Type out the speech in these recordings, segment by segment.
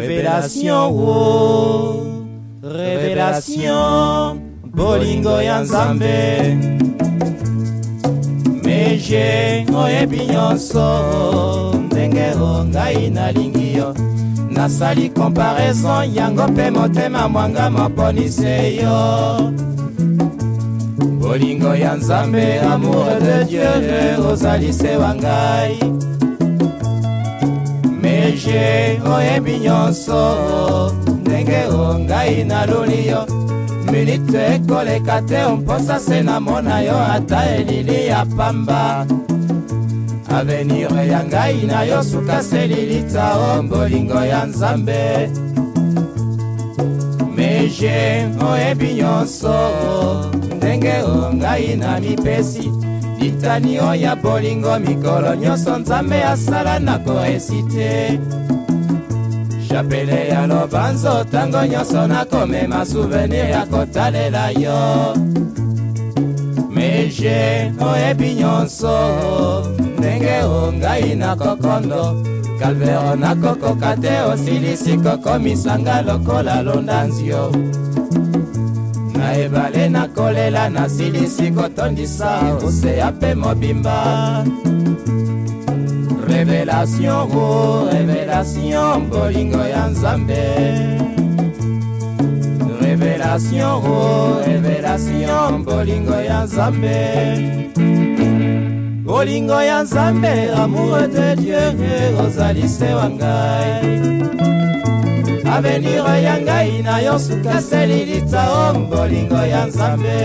révélation wo oh. révélation bolingo ya nzambe meje oyebi nyonso ndenge o ngai nalingi yo nasali komparaison yango mpe motema mwanga moponise yo bolingo ya nzambe amour de dieu ozali se wa ngai yeje oyembi nyonso ndenge o ngai naluli yo milito ekoleka te omposa se namona yo ata elili ya pamba avenir ya ngai na yo suka se lilita o mbolingo ya nzambe meje oyebi nyonso ndenge o ngai na mipesi litanio ya bolingo mikolo nyonso nzambe asala na koesi te chapele ya lobanzo ntango nyonso nakomema souvenir ya kotalela yo meje oyebi nyonso ndenge ongai na kokondo kalvero nakokoka te osilisi kokomisa nga lokola londanzio na ebale nakolela nasilisi kotondisa oseya mpe mobimba revelation o oh, revelation bolingo ya nzambe revelation o oh, revelation bolingo ya nzambe bolingo ya nzambe amour de dieu eh, ozali se wa ngai avenire ya ngai na yo sukaseli litao oh mbolingo ya nzambe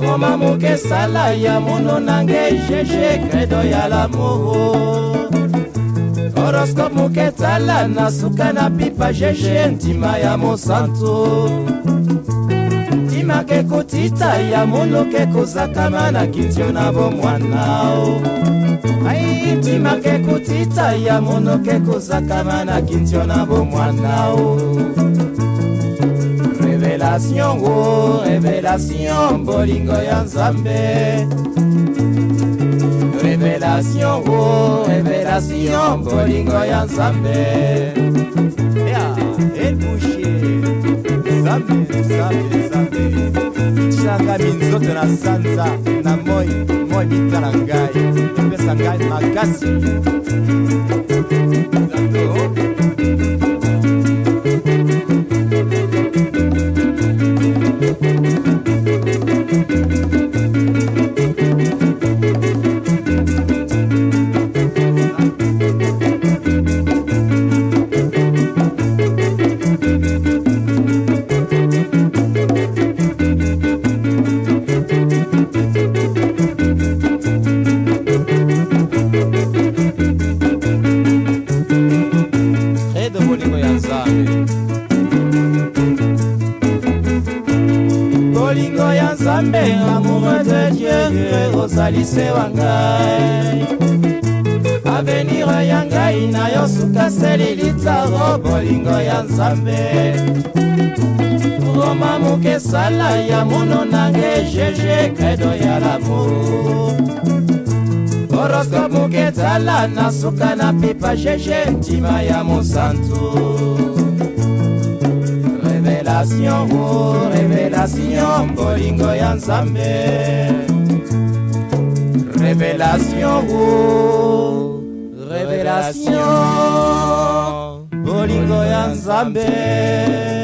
koma oh, mokesala ya muno nange jeje kredo ya lamoro horoscope moketala na suka na pipa jeje ntima ya mosantu monake kotita ya moloke kozakama na kitio na bomwana o aitimake kotita ya monoke kozakama na kitio na bomwana o revelation o revelation bolingo ya nzambe revelation o revelation bolingo ya nzambe yeah, elbushe nzambe nzambe nzambe tianga minzoto na sanza na moi moi mitala ngai epesa ngai makasi bolingo ya nzambe amour de dieu ozalisewa ngai avenir ya ngai na yo sukaseli litaro bolingo ya nzambe roma mokesala ya mono nange jeje kredo ya lamour horoskope moketala na suka na pipa jeje ntima ya mosantu ¡Revelación! oh, révélation, bolingo yanzambe. Révélation, oh, révélation, bolingo yanzambe.